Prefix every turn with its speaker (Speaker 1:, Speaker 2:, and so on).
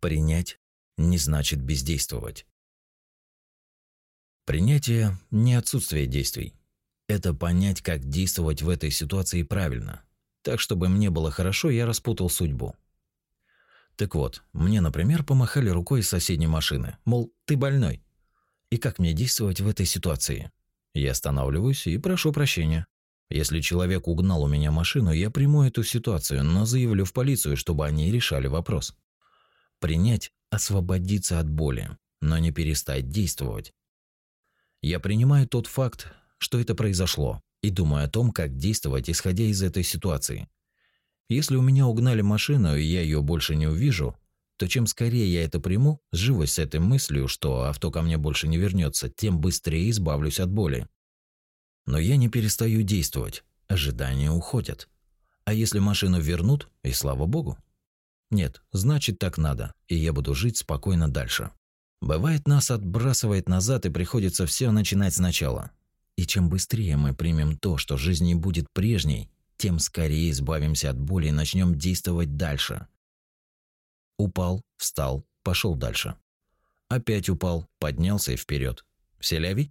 Speaker 1: Принять не значит бездействовать. Принятие – не отсутствие действий. Это понять, как действовать в этой ситуации правильно. Так, чтобы мне было хорошо, я распутал судьбу. Так вот, мне, например, помахали рукой из соседней машины, мол, ты больной. И как мне действовать в этой ситуации? Я останавливаюсь и прошу прощения. Если человек угнал у меня машину, я приму эту ситуацию, но заявлю в полицию, чтобы они решали вопрос. Принять – освободиться от боли, но не перестать действовать. Я принимаю тот факт, что это произошло, и думаю о том, как действовать, исходя из этой ситуации. Если у меня угнали машину, и я ее больше не увижу, то чем скорее я это приму, сживусь с этой мыслью, что авто ко мне больше не вернется, тем быстрее избавлюсь от боли. Но я не перестаю действовать, ожидания уходят. А если машину вернут, и слава богу. Нет, значит так надо, и я буду жить спокойно дальше. Бывает, нас отбрасывает назад и приходится все начинать сначала. И чем быстрее мы примем то, что жизнь не будет прежней, тем скорее избавимся от боли и начнем действовать дальше. Упал, встал, пошел дальше. Опять упал, поднялся и вперед. Все ляви?